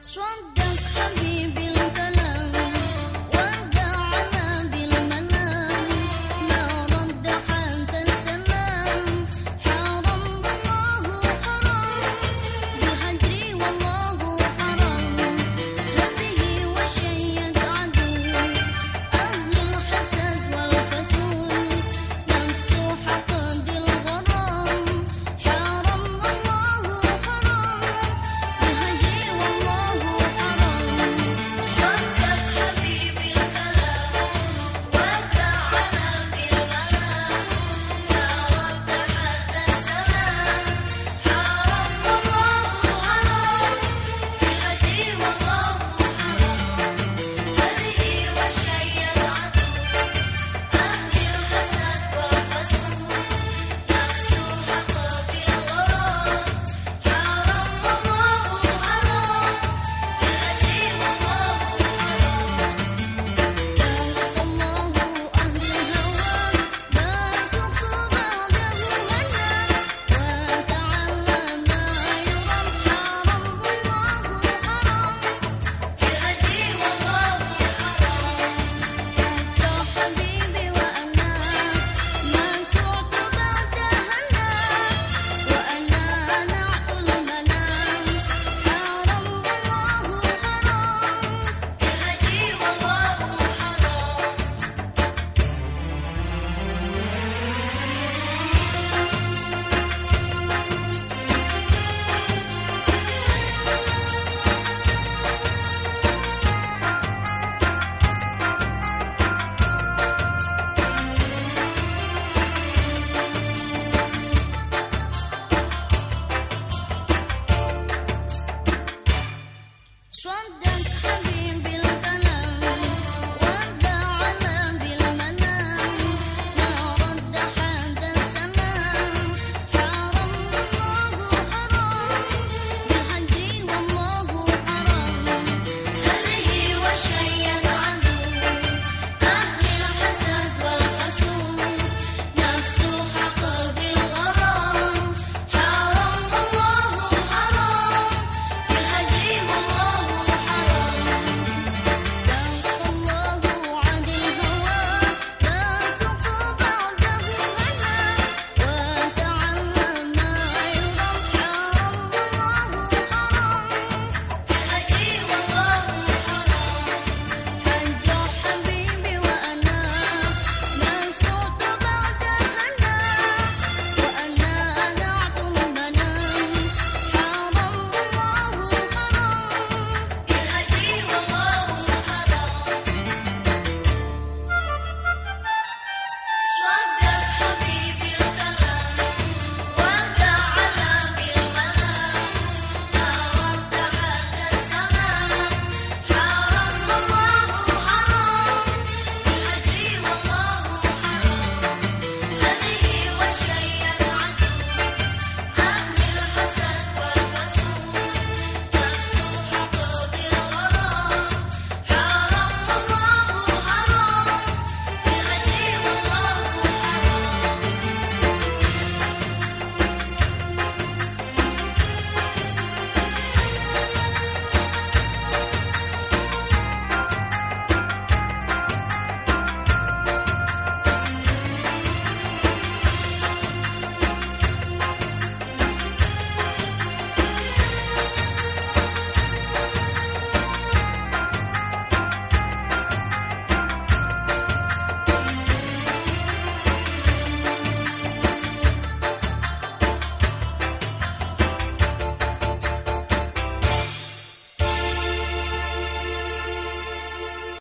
双